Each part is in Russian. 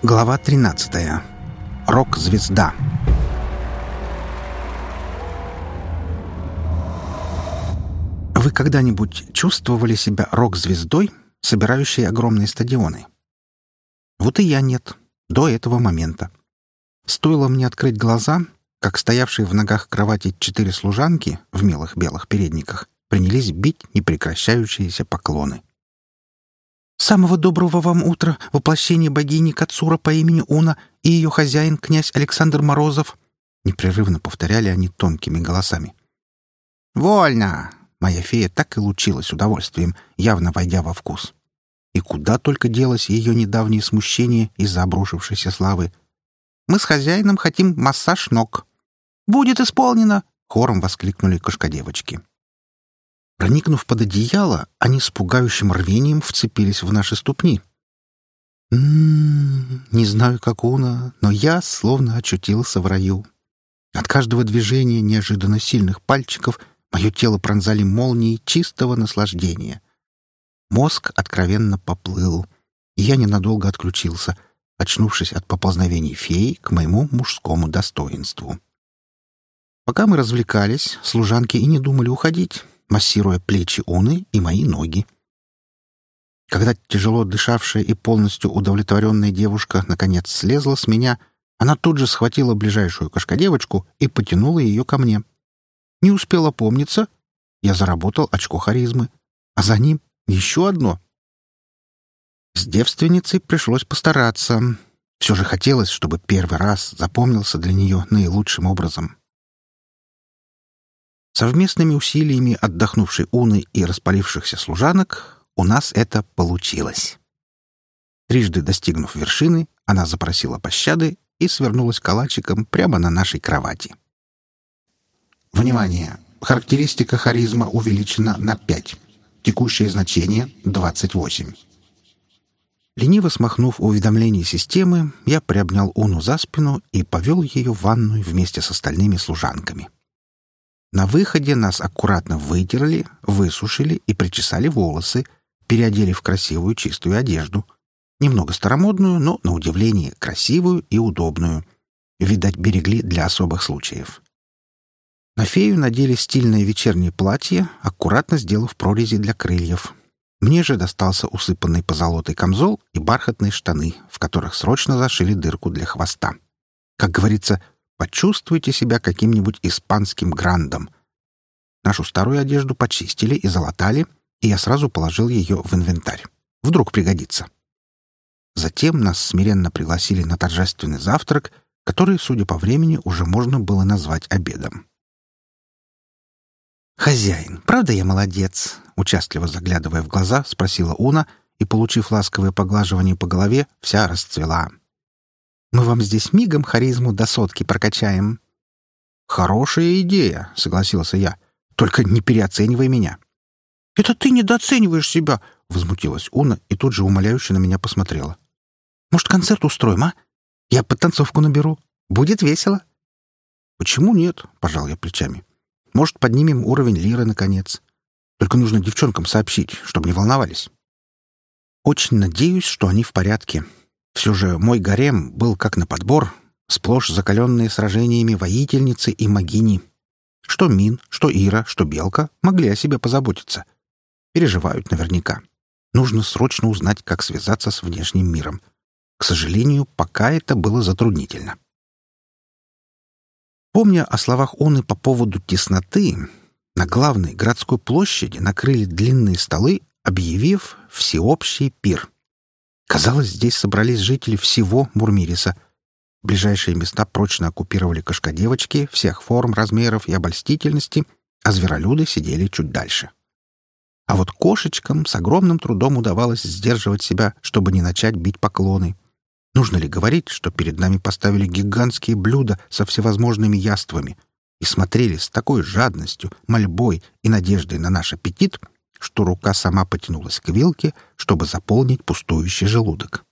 Глава 13. Рок-звезда. Вы когда-нибудь чувствовали себя рок-звездой, собирающей огромные стадионы? Вот и я нет. До этого момента. Стоило мне открыть глаза, как стоявшие в ногах кровати четыре служанки в милых белых передниках принялись бить непрекращающиеся поклоны. «Самого доброго вам утра, воплощение богини Кацура по имени Уна и ее хозяин, князь Александр Морозов!» Непрерывно повторяли они тонкими голосами. «Вольно!» Моя фея так и лучилась удовольствием, явно войдя во вкус. И куда только делось ее недавнее смущение из-за обрушившейся славы. «Мы с хозяином хотим массаж ног». «Будет исполнено!» — хором воскликнули кошкодевочки. Проникнув под одеяло, они с пугающим рвением вцепились в наши ступни. М-м, не знаю, как Уна, но я словно очутился в раю. От каждого движения неожиданно сильных пальчиков мое тело пронзали молнии чистого наслаждения. Мозг откровенно поплыл, и я ненадолго отключился, очнувшись от поползновений феи к моему мужскому достоинству. Пока мы развлекались, служанки и не думали уходить массируя плечи Уны и мои ноги. Когда тяжело дышавшая и полностью удовлетворенная девушка наконец слезла с меня, она тут же схватила ближайшую кошкодевочку и потянула ее ко мне. Не успела помниться, я заработал очко харизмы, а за ним еще одно. С девственницей пришлось постараться. Все же хотелось, чтобы первый раз запомнился для нее наилучшим образом. Совместными усилиями отдохнувшей Уны и распалившихся служанок у нас это получилось. Трижды достигнув вершины, она запросила пощады и свернулась калачиком прямо на нашей кровати. Внимание! Характеристика харизма увеличена на 5. Текущее значение — 28. Лениво смахнув уведомление системы, я приобнял Уну за спину и повел ее в ванную вместе с остальными служанками. На выходе нас аккуратно вытерли, высушили и причесали волосы, переодели в красивую чистую одежду. Немного старомодную, но, на удивление, красивую и удобную. Видать, берегли для особых случаев. На фею надели стильное вечернее платье, аккуратно сделав прорези для крыльев. Мне же достался усыпанный позолотой камзол и бархатные штаны, в которых срочно зашили дырку для хвоста. Как говорится, Почувствуйте себя каким-нибудь испанским грандом. Нашу старую одежду почистили и залатали, и я сразу положил ее в инвентарь. Вдруг пригодится. Затем нас смиренно пригласили на торжественный завтрак, который, судя по времени, уже можно было назвать обедом. «Хозяин, правда я молодец?» — участливо заглядывая в глаза, спросила Уна и, получив ласковое поглаживание по голове, вся расцвела. Мы вам здесь мигом харизму до сотки прокачаем». «Хорошая идея», — согласился я. «Только не переоценивай меня». «Это ты недооцениваешь себя», — возмутилась Уна и тут же умоляюще на меня посмотрела. «Может, концерт устроим, а? Я подтанцовку наберу. Будет весело». «Почему нет?» — пожал я плечами. «Может, поднимем уровень лиры, наконец. Только нужно девчонкам сообщить, чтобы не волновались». «Очень надеюсь, что они в порядке», все же мой гарем был как на подбор, сплошь закаленные сражениями воительницы и магини. Что Мин, что Ира, что Белка могли о себе позаботиться. Переживают наверняка. Нужно срочно узнать, как связаться с внешним миром. К сожалению, пока это было затруднительно. Помня о словах Оны по поводу тесноты, на главной городской площади накрыли длинные столы, объявив всеобщий пир — Казалось, здесь собрались жители всего Мурмириса. Ближайшие места прочно оккупировали кошкодевочки всех форм, размеров и обольстительности, а зверолюды сидели чуть дальше. А вот кошечкам с огромным трудом удавалось сдерживать себя, чтобы не начать бить поклоны. Нужно ли говорить, что перед нами поставили гигантские блюда со всевозможными яствами и смотрели с такой жадностью, мольбой и надеждой на наш аппетит — что рука сама потянулась к вилке, чтобы заполнить пустующий желудок.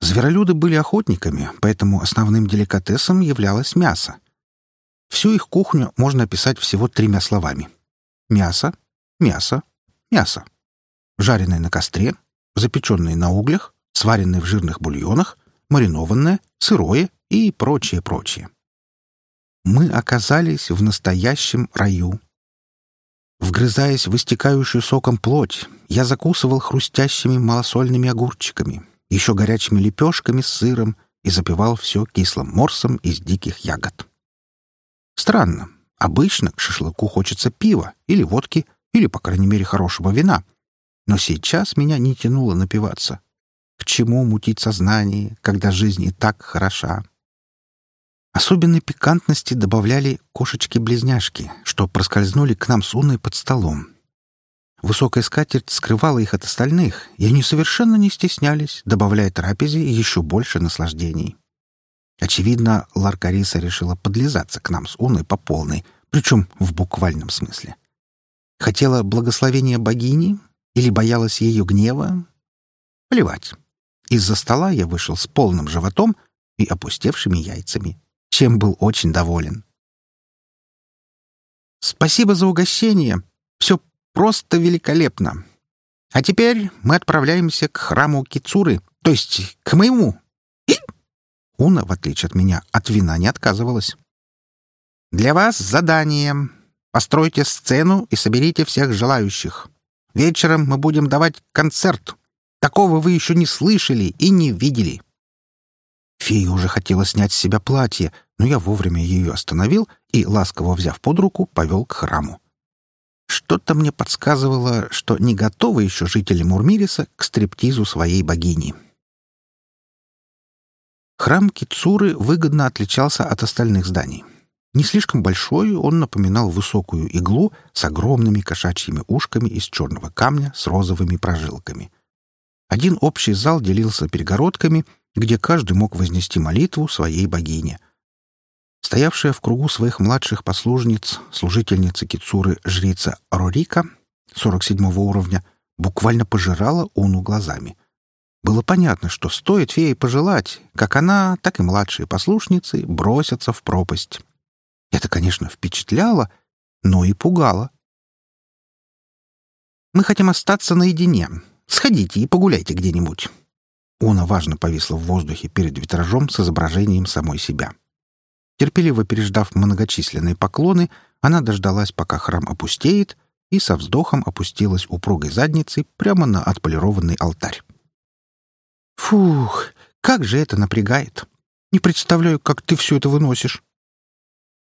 Зверолюды были охотниками, поэтому основным деликатесом являлось мясо. Всю их кухню можно описать всего тремя словами. Мясо, мясо, мясо. Жареное на костре, запеченное на углях, сваренное в жирных бульонах, маринованное, сырое и прочее-прочее. Мы оказались в настоящем раю. Вгрызаясь в истекающую соком плоть, я закусывал хрустящими малосольными огурчиками, еще горячими лепешками с сыром и запивал все кислым морсом из диких ягод. Странно. Обычно к шашлыку хочется пива или водки, или, по крайней мере, хорошего вина. Но сейчас меня не тянуло напиваться. К чему мутить сознание, когда жизнь и так хороша? Особенной пикантности добавляли кошечки-близняшки, что проскользнули к нам с Уной под столом. Высокая скатерть скрывала их от остальных, и они совершенно не стеснялись, добавляя трапезе еще больше наслаждений. Очевидно, Ларкариса решила подлизаться к нам с Уной по полной, причем в буквальном смысле. Хотела благословения богини или боялась ее гнева? Плевать. Из-за стола я вышел с полным животом и опустевшими яйцами, чем был очень доволен. «Спасибо за угощение. Все просто великолепно. А теперь мы отправляемся к храму Кицуры, то есть к моему. И...» Уна, в отличие от меня, от вина не отказывалась. «Для вас задание. Постройте сцену и соберите всех желающих. Вечером мы будем давать концерт. Такого вы еще не слышали и не видели». Фея уже хотела снять с себя платье, но я вовремя ее остановил и, ласково взяв под руку, повел к храму. Что-то мне подсказывало, что не готовы еще жители Мурмириса к стриптизу своей богини. Храм Кицуры выгодно отличался от остальных зданий. Не слишком большой, он напоминал высокую иглу с огромными кошачьими ушками из черного камня с розовыми прожилками. Один общий зал делился перегородками, где каждый мог вознести молитву своей богине. Стоявшая в кругу своих младших послужниц, служительница Кицуры, жрица Рорика, 47 уровня, буквально пожирала Уну глазами. Было понятно, что стоит фее пожелать, как она, так и младшие послушницы бросятся в пропасть. Это, конечно, впечатляло, но и пугало. «Мы хотим остаться наедине. Сходите и погуляйте где-нибудь». Уна важно повисла в воздухе перед витражом с изображением самой себя. Терпеливо переждав многочисленные поклоны, она дождалась, пока храм опустеет, и со вздохом опустилась упругой задницей прямо на отполированный алтарь. «Фух, как же это напрягает! Не представляю, как ты все это выносишь!»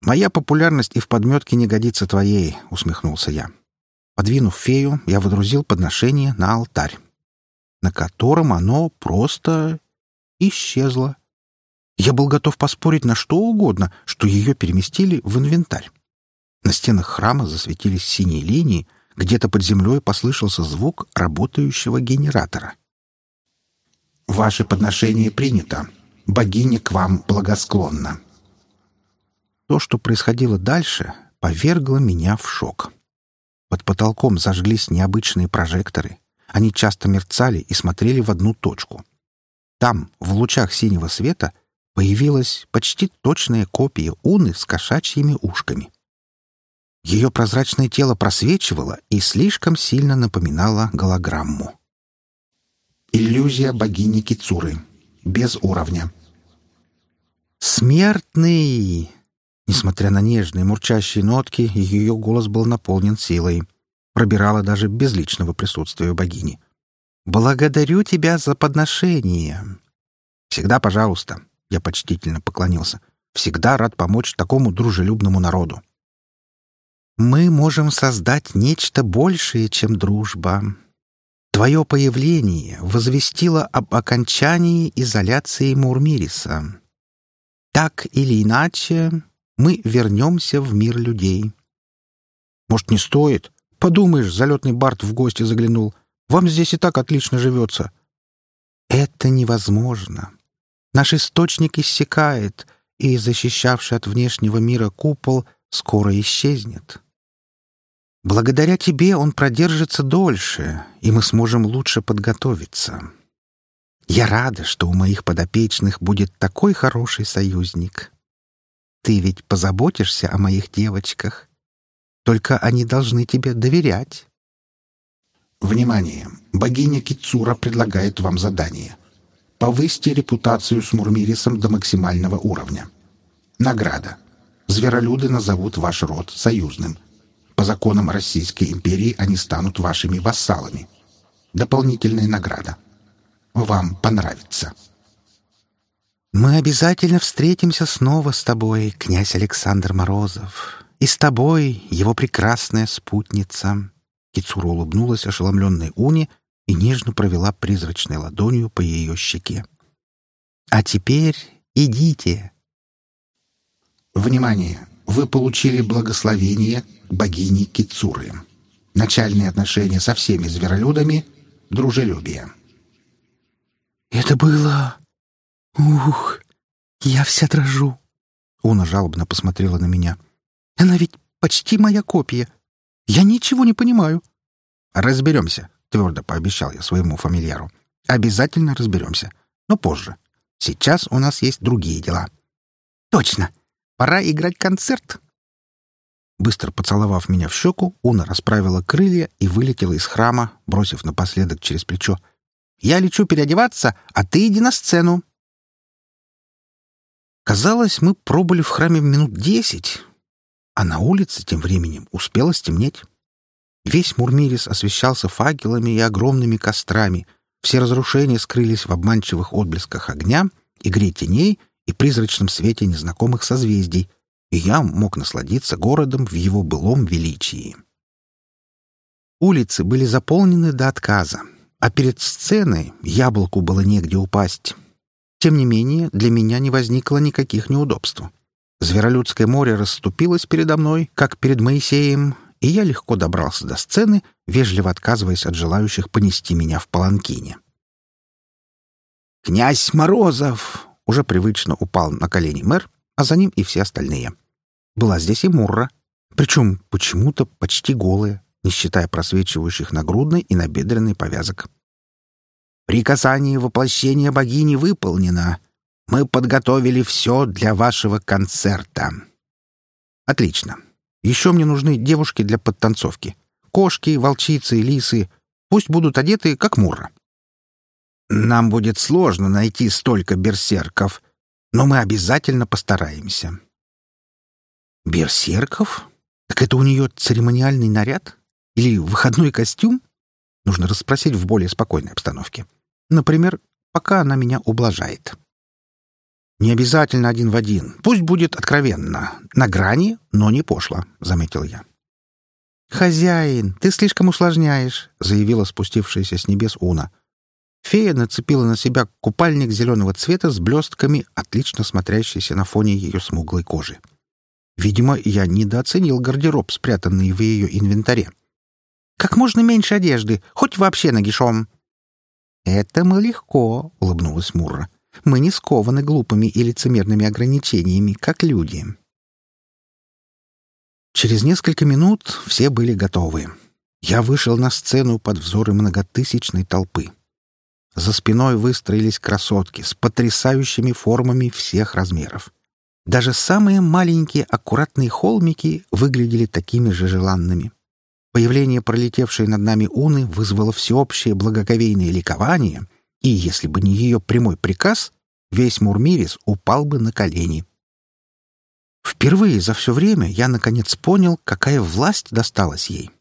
«Моя популярность и в подметке не годится твоей», — усмехнулся я. Подвинув фею, я водрузил подношение на алтарь, на котором оно просто исчезло. Я был готов поспорить на что угодно, что ее переместили в инвентарь. На стенах храма засветились синие линии, где-то под землей послышался звук работающего генератора. «Ваше подношение принято. Богиня к вам благосклонна». То, что происходило дальше, повергло меня в шок. Под потолком зажглись необычные прожекторы. Они часто мерцали и смотрели в одну точку. Там, в лучах синего света, появилась почти точная копия Уны с кошачьими ушками. Ее прозрачное тело просвечивало и слишком сильно напоминало голограмму. Иллюзия богини Кицуры. Без уровня. «Смертный!» Несмотря на нежные мурчащие нотки, ее голос был наполнен силой. Пробирала даже без личного присутствия богини. «Благодарю тебя за подношение!» «Всегда пожалуйста!» — я почтительно поклонился. «Всегда рад помочь такому дружелюбному народу!» «Мы можем создать нечто большее, чем дружба!» Твое появление возвестило об окончании изоляции Мурмириса. Так или иначе, мы вернемся в мир людей. Может, не стоит? Подумаешь, залетный Барт в гости заглянул. Вам здесь и так отлично живется. Это невозможно. Наш источник иссякает, и защищавший от внешнего мира купол скоро исчезнет. Благодаря тебе он продержится дольше, и мы сможем лучше подготовиться. Я рада, что у моих подопечных будет такой хороший союзник. Ты ведь позаботишься о моих девочках. Только они должны тебе доверять. Внимание! Богиня Кицура предлагает вам задание. Повысьте репутацию с Мурмирисом до максимального уровня. Награда. Зверолюды назовут ваш род союзным. По законам Российской империи они станут вашими вассалами. Дополнительная награда. Вам понравится. «Мы обязательно встретимся снова с тобой, князь Александр Морозов, и с тобой, его прекрасная спутница». Кицура улыбнулась ошеломленной Уне и нежно провела призрачной ладонью по ее щеке. «А теперь идите». Внимание! Вы получили благословение богини Кицуры. Начальные отношения со всеми зверолюдами — дружелюбие. «Это было... Ух, я вся дрожу!» Уна жалобно посмотрела на меня. «Она ведь почти моя копия. Я ничего не понимаю». «Разберемся», — твердо пообещал я своему фамильяру. «Обязательно разберемся. Но позже. Сейчас у нас есть другие дела». «Точно. Пора играть концерт». Быстро поцеловав меня в щеку, Уна расправила крылья и вылетела из храма, бросив напоследок через плечо. «Я лечу переодеваться, а ты иди на сцену». Казалось, мы пробыли в храме минут десять, а на улице тем временем успело стемнеть. Весь Мурмирис освещался факелами и огромными кострами. Все разрушения скрылись в обманчивых отблесках огня, игре теней и призрачном свете незнакомых созвездий, и я мог насладиться городом в его былом величии. Улицы были заполнены до отказа, а перед сценой яблоку было негде упасть. Тем не менее, для меня не возникло никаких неудобств. Зверолюдское море расступилось передо мной, как перед Моисеем, и я легко добрался до сцены, вежливо отказываясь от желающих понести меня в паланкине. «Князь Морозов!» — уже привычно упал на колени мэр, а за ним и все остальные. Была здесь и Мурра, причем почему-то почти голая, не считая просвечивающих нагрудной и набедренной повязок. «Приказание воплощения богини выполнено. Мы подготовили все для вашего концерта». «Отлично. Еще мне нужны девушки для подтанцовки. Кошки, волчицы лисы. Пусть будут одеты, как Мурра. Нам будет сложно найти столько берсерков, но мы обязательно постараемся. Берсерков? Так это у нее церемониальный наряд? Или выходной костюм? Нужно расспросить в более спокойной обстановке. Например, пока она меня ублажает. «Не обязательно один в один. Пусть будет откровенно. На грани, но не пошло», — заметил я. «Хозяин, ты слишком усложняешь», — заявила спустившаяся с небес Уна. Фея нацепила на себя купальник зеленого цвета с блестками, отлично смотрящийся на фоне ее смуглой кожи. Видимо, я недооценил гардероб, спрятанный в ее инвентаре. «Как можно меньше одежды, хоть вообще нагишом». «Это мы легко», — улыбнулась Мурра. Мы не скованы глупыми и лицемерными ограничениями, как люди. Через несколько минут все были готовы. Я вышел на сцену под взоры многотысячной толпы. За спиной выстроились красотки с потрясающими формами всех размеров. Даже самые маленькие аккуратные холмики выглядели такими же желанными. Появление пролетевшей над нами Уны вызвало всеобщее благоговейное ликование, и если бы не ее прямой приказ, весь Мурмирис упал бы на колени. Впервые за все время я наконец понял, какая власть досталась ей.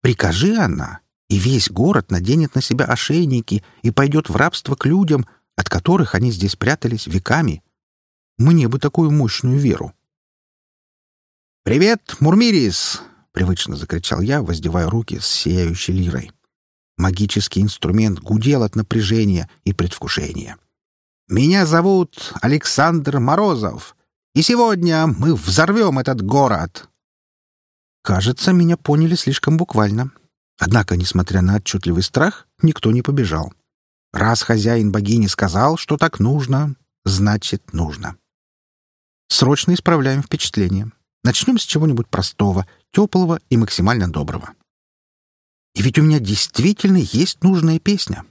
Прикажи она, и весь город наденет на себя ошейники и пойдет в рабство к людям, от которых они здесь прятались веками. Мне бы такую мощную веру. «Привет, Мурмирис!» — привычно закричал я, воздевая руки с сияющей лирой. Магический инструмент гудел от напряжения и предвкушения. «Меня зовут Александр Морозов, и сегодня мы взорвем этот город!» Кажется, меня поняли слишком буквально. Однако, несмотря на отчетливый страх, никто не побежал. Раз хозяин богини сказал, что так нужно, значит нужно. Срочно исправляем впечатление. Начнем с чего-нибудь простого, теплого и максимально доброго. И ведь у меня действительно есть нужная песня.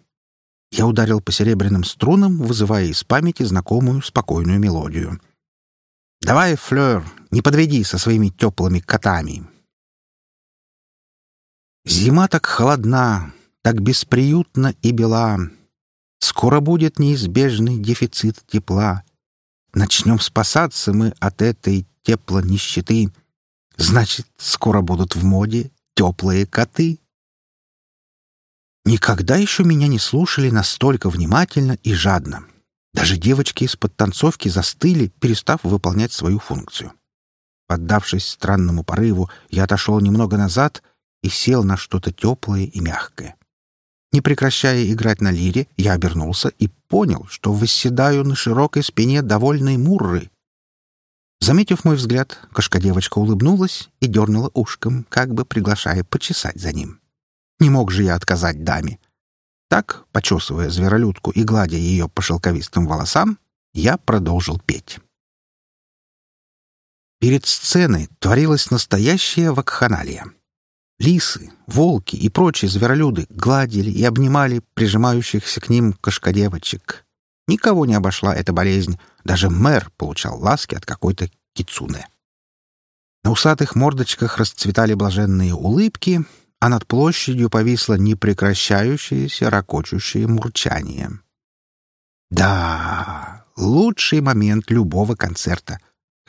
Я ударил по серебряным струнам, вызывая из памяти знакомую спокойную мелодию. «Давай, Флёр, не подведи со своими теплыми котами!» Зима так холодна, так бесприютна и бела. Скоро будет неизбежный дефицит тепла. Начнем спасаться мы от этой теплонищеты. Значит, скоро будут в моде теплые коты. Никогда еще меня не слушали настолько внимательно и жадно. Даже девочки из-под танцовки застыли, перестав выполнять свою функцию. Поддавшись странному порыву, я отошел немного назад и сел на что-то теплое и мягкое. Не прекращая играть на лире, я обернулся и понял, что восседаю на широкой спине довольной Мурры. Заметив мой взгляд, кошка-девочка улыбнулась и дернула ушком, как бы приглашая почесать за ним. Не мог же я отказать даме. Так, почесывая зверолюдку и гладя ее по шелковистым волосам, я продолжил петь. Перед сценой творилась настоящая вакханалия. Лисы, волки и прочие зверолюды гладили и обнимали прижимающихся к ним кошкодевочек. Никого не обошла эта болезнь, даже мэр получал ласки от какой-то кицуне. На усатых мордочках расцветали блаженные улыбки, а над площадью повисло непрекращающееся ракочущее мурчание. Да, лучший момент любого концерта,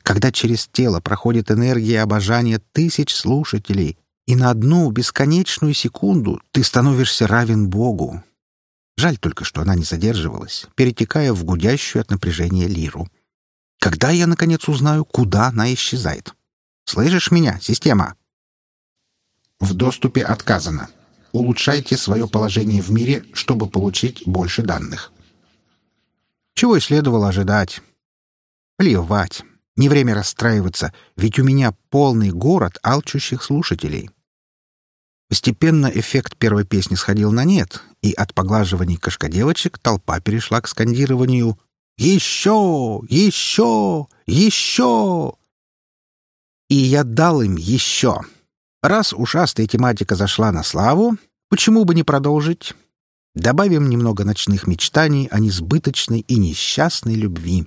когда через тело проходит энергия обожания тысяч слушателей, и на одну бесконечную секунду ты становишься равен Богу. Жаль только, что она не задерживалась, перетекая в гудящую от напряжения лиру. Когда я, наконец, узнаю, куда она исчезает? Слышишь меня, система? В доступе отказано. Улучшайте свое положение в мире, чтобы получить больше данных. Чего и следовало ожидать. Плевать. Не время расстраиваться, ведь у меня полный город алчущих слушателей. Постепенно эффект первой песни сходил на нет, и от поглаживаний кошкодевочек толпа перешла к скандированию «Еще! Еще! Еще!» И я дал им еще. Раз ушастая тематика зашла на славу, почему бы не продолжить? Добавим немного ночных мечтаний о несбыточной и несчастной любви.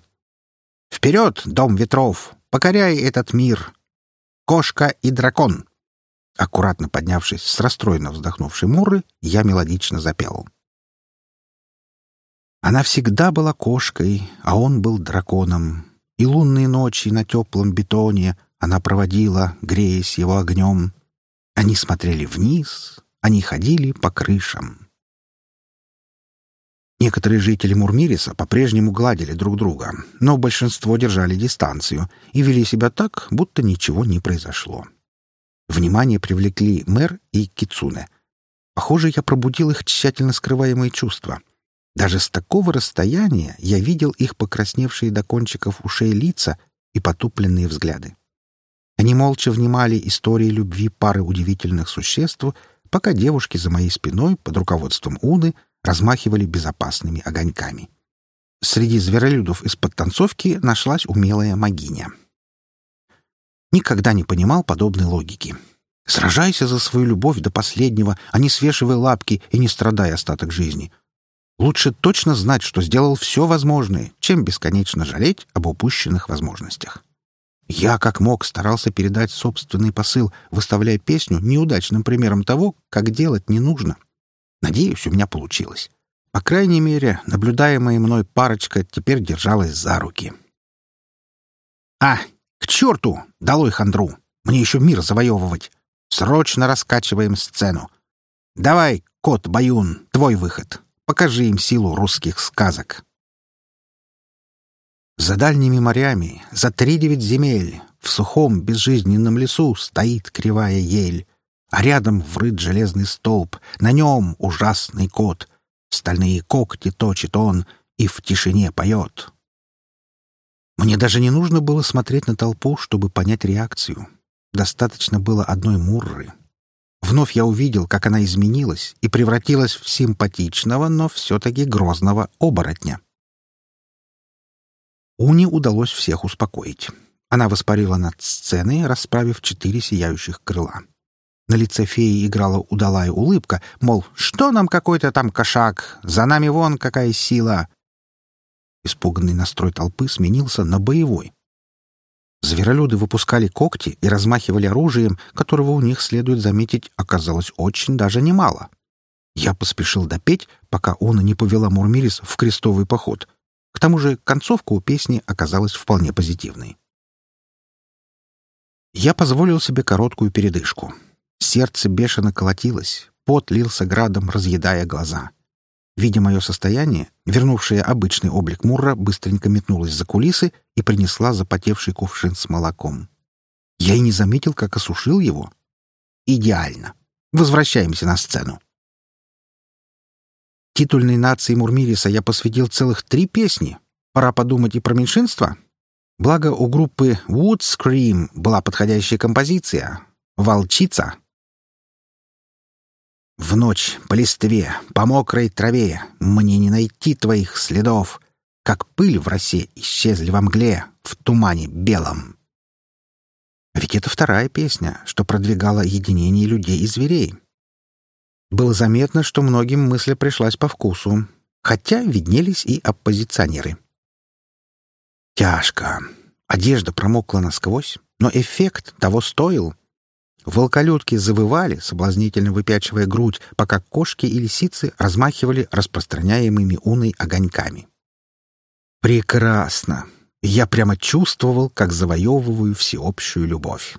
Вперед, дом ветров! Покоряй этот мир! Кошка и дракон! Аккуратно поднявшись с расстроенно вздохнувшей Муры, я мелодично запел. Она всегда была кошкой, а он был драконом. И лунные ночи на теплом бетоне она проводила, греясь его огнем. Они смотрели вниз, они ходили по крышам. Некоторые жители Мурмириса по-прежнему гладили друг друга, но большинство держали дистанцию и вели себя так, будто ничего не произошло. Внимание привлекли мэр и Кицуне. Похоже, я пробудил их тщательно скрываемые чувства. Даже с такого расстояния я видел их покрасневшие до кончиков ушей лица и потупленные взгляды. Они молча внимали истории любви пары удивительных существ, пока девушки за моей спиной под руководством Уны размахивали безопасными огоньками. Среди зверолюдов из-под танцовки нашлась умелая магиня. Никогда не понимал подобной логики. Сражайся за свою любовь до последнего, а не свешивай лапки и не страдай остаток жизни. Лучше точно знать, что сделал все возможное, чем бесконечно жалеть об упущенных возможностях. Я, как мог, старался передать собственный посыл, выставляя песню неудачным примером того, как делать не нужно. Надеюсь, у меня получилось. По крайней мере, наблюдаемая мной парочка теперь держалась за руки. «А, к черту! Долой хандру! Мне еще мир завоевывать! Срочно раскачиваем сцену! Давай, кот Баюн, твой выход! Покажи им силу русских сказок!» За дальними морями, за три девять земель, в сухом безжизненном лесу стоит кривая ель, а рядом врыт железный столб, на нем ужасный кот. Стальные когти точит он и в тишине поет. Мне даже не нужно было смотреть на толпу, чтобы понять реакцию. Достаточно было одной мурры. Вновь я увидел, как она изменилась и превратилась в симпатичного, но все-таки грозного оборотня. Уни удалось всех успокоить. Она воспарила над сценой, расправив четыре сияющих крыла. На лице феи играла удалая улыбка, мол, что нам какой-то там кошак, за нами вон какая сила. Испуганный настрой толпы сменился на боевой. Зверолюды выпускали когти и размахивали оружием, которого у них, следует заметить, оказалось очень даже немало. Я поспешил допеть, пока он не повела Мурмирис в крестовый поход. К тому же концовка у песни оказалась вполне позитивной. Я позволил себе короткую передышку. Сердце бешено колотилось, пот лился градом, разъедая глаза. Видя мое состояние, вернувшая обычный облик Мурра быстренько метнулась за кулисы и принесла запотевший кувшин с молоком. Я и не заметил, как осушил его. Идеально. Возвращаемся на сцену. Титульной нации Мурмириса я посвятил целых три песни. Пора подумать и про меньшинство. Благо, у группы Wood Scream была подходящая композиция — «Волчица». В ночь, по листве, по мокрой траве Мне не найти твоих следов, Как пыль в росе исчезли во мгле В тумане белом. Ведь это вторая песня, что продвигала единение людей и зверей. Было заметно, что многим мысль пришлась по вкусу, хотя виднелись и оппозиционеры. Тяжко. Одежда промокла насквозь, но эффект того стоил. Волколюдки завывали, соблазнительно выпячивая грудь, пока кошки и лисицы размахивали распространяемыми уной огоньками. Прекрасно! Я прямо чувствовал, как завоевываю всеобщую любовь.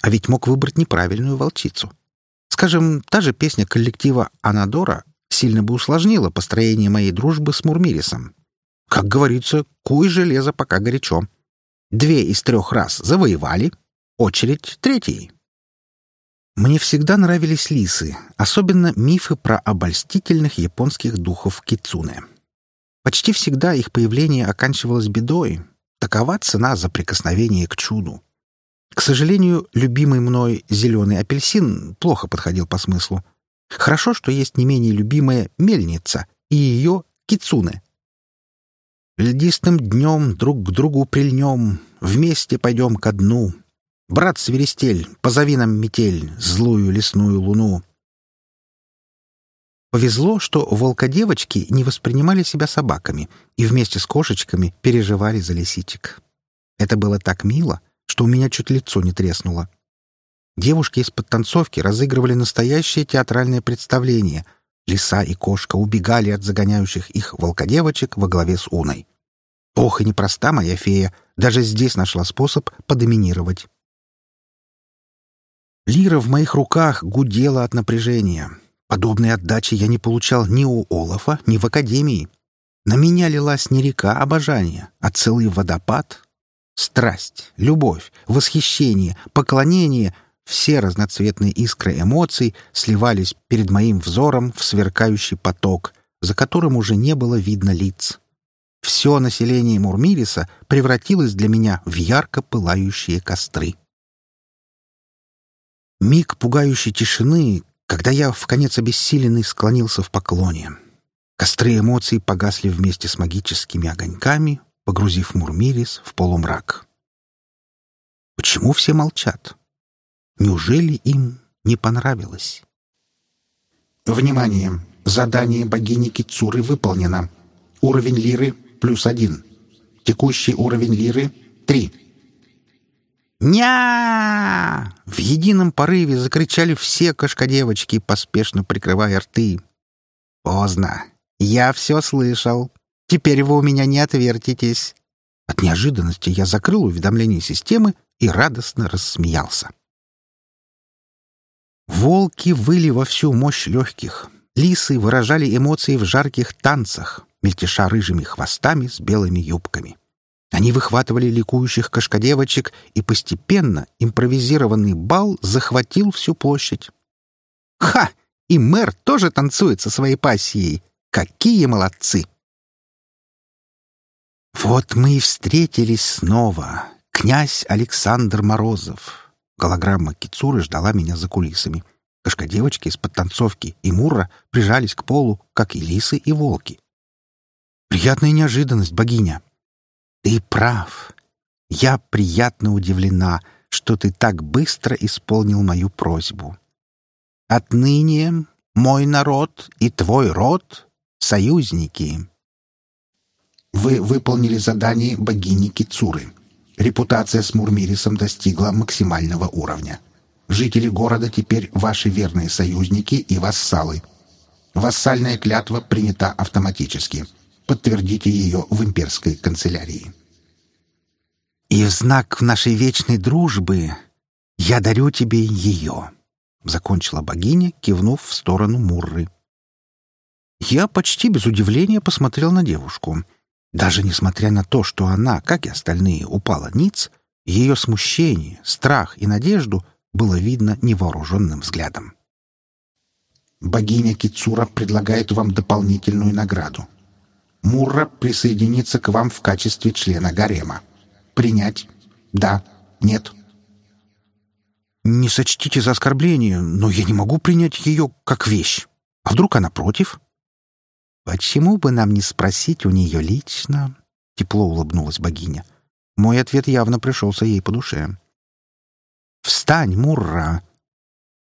А ведь мог выбрать неправильную волчицу. Скажем, та же песня коллектива «Анадора» сильно бы усложнила построение моей дружбы с Мурмирисом. Как говорится, куй железо пока горячо. Две из трех раз завоевали, очередь третьей. Мне всегда нравились лисы, особенно мифы про обольстительных японских духов кицуне. Почти всегда их появление оканчивалось бедой. Такова цена за прикосновение к чуду. К сожалению, любимый мной зеленый апельсин плохо подходил по смыслу. Хорошо, что есть не менее любимая мельница и ее кицуне. Льдистым днем друг к другу прильнем, вместе пойдем ко дну. Брат Свиристель, позови нам метель, злую лесную луну. Повезло, что волкодевочки не воспринимали себя собаками и вместе с кошечками переживали за лисичек. Это было так мило, что у меня чуть лицо не треснуло. Девушки из подтанцовки разыгрывали настоящее театральное представление. Лиса и кошка убегали от загоняющих их волкодевочек во главе с Уной. Ох, и непроста моя фея, даже здесь нашла способ подоминировать. Лира в моих руках гудела от напряжения. Подобной отдачи я не получал ни у Олафа, ни в Академии. На меня лилась не река обожания, а целый водопад. Страсть, любовь, восхищение, поклонение — все разноцветные искры эмоций сливались перед моим взором в сверкающий поток, за которым уже не было видно лиц. Все население Мурмириса превратилось для меня в ярко пылающие костры. Миг пугающей тишины, когда я, в конец обессиленный, склонился в поклоне. Костры эмоций погасли вместе с магическими огоньками, погрузив Мурмирис в полумрак. Почему все молчат? Неужели им не понравилось? Внимание! Задание богини Кицуры выполнено. Уровень лиры плюс один. Текущий уровень лиры — три. «Ня!» В едином порыве закричали все кошкодевочки, поспешно прикрывая рты. «Поздно. Я все слышал. Теперь вы у меня не отвертитесь». От неожиданности я закрыл уведомление системы и радостно рассмеялся. Волки выли во всю мощь легких. Лисы выражали эмоции в жарких танцах, мельтеша рыжими хвостами с белыми юбками. Они выхватывали ликующих кошкодевочек, и постепенно импровизированный бал захватил всю площадь. «Ха! И мэр тоже танцует со своей пассией! Какие молодцы!» Вот мы и встретились снова. Князь Александр Морозов. Голограмма Кицуры ждала меня за кулисами. Кошкодевочки из-под танцовки и Мурра прижались к полу, как и лисы и волки. Приятная неожиданность, богиня. Ты прав. Я приятно удивлена, что ты так быстро исполнил мою просьбу. Отныне мой народ и твой род — союзники. Вы выполнили задание богини Кицуры. Репутация с Мурмирисом достигла максимального уровня. Жители города теперь ваши верные союзники и вассалы. Вассальная клятва принята автоматически. Подтвердите ее в имперской канцелярии. «И в знак нашей вечной дружбы я дарю тебе ее», — закончила богиня, кивнув в сторону Мурры. Я почти без удивления посмотрел на девушку. Даже несмотря на то, что она, как и остальные, упала ниц, ее смущение, страх и надежду было видно невооруженным взглядом. Богиня Кицура предлагает вам дополнительную награду. Мурра присоединится к вам в качестве члена гарема. Принять? Да? Нет? Не сочтите за оскорбление, но я не могу принять ее как вещь. А вдруг она против? Почему бы нам не спросить у нее лично? Тепло улыбнулась богиня. Мой ответ явно пришелся ей по душе. «Встань, Мурра!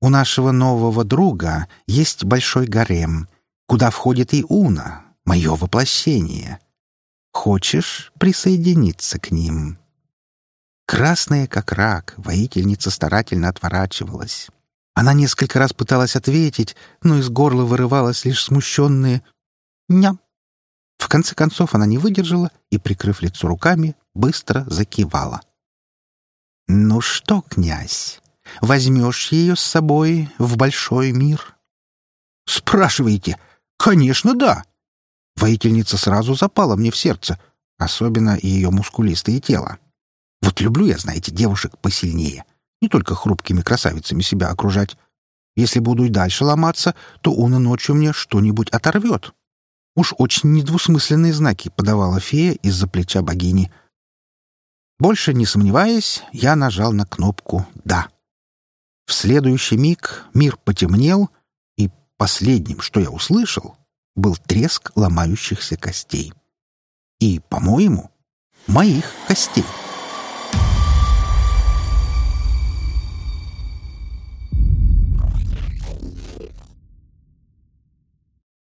У нашего нового друга есть большой гарем, куда входит и Уна, мое воплощение. Хочешь присоединиться к ним?» Красная, как рак, воительница старательно отворачивалась. Она несколько раз пыталась ответить, но из горла вырывалось лишь смущенное «ня». В конце концов она не выдержала и, прикрыв лицо руками, быстро закивала. «Ну что, князь, возьмешь ее с собой в большой мир?» «Спрашиваете?» «Конечно, да!» Воительница сразу запала мне в сердце, особенно ее мускулистое тело. Вот люблю я, знаете, девушек посильнее. Не только хрупкими красавицами себя окружать. Если буду и дальше ломаться, то Уна ночью мне что-нибудь оторвет. Уж очень недвусмысленные знаки подавала фея из-за плеча богини. Больше не сомневаясь, я нажал на кнопку «Да». В следующий миг мир потемнел, и последним, что я услышал, был треск ломающихся костей. И, по-моему, моих костей.